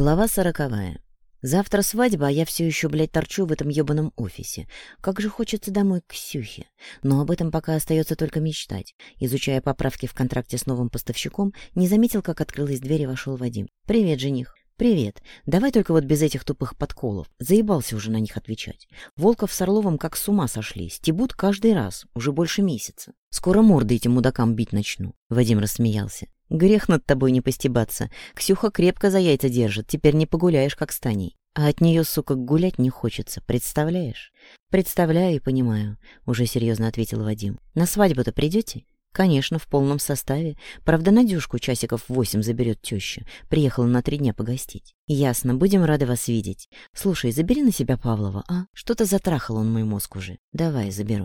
Глава сороковая. Завтра свадьба, а я все еще, блядь, торчу в этом ебаном офисе. Как же хочется домой к Ксюхе. Но об этом пока остается только мечтать. Изучая поправки в контракте с новым поставщиком, не заметил, как открылась дверь и вошел Вадим. «Привет, жених». «Привет. Давай только вот без этих тупых подколов. Заебался уже на них отвечать. Волков с Орловым как с ума сошли. Стебут каждый раз. Уже больше месяца. Скоро морды этим мудакам бить начну». Вадим рассмеялся. Грех над тобой не постебаться. Ксюха крепко за яйца держит, теперь не погуляешь, как с Таней. А от нее, сука, гулять не хочется, представляешь? Представляю и понимаю, уже серьезно ответил Вадим. На свадьбу-то придете? Конечно, в полном составе. Правда, Надюшку часиков восемь заберет теща. Приехала на три дня погостить. Ясно, будем рады вас видеть. Слушай, забери на себя Павлова, а? Что-то затрахал он мой мозг уже. Давай, заберу.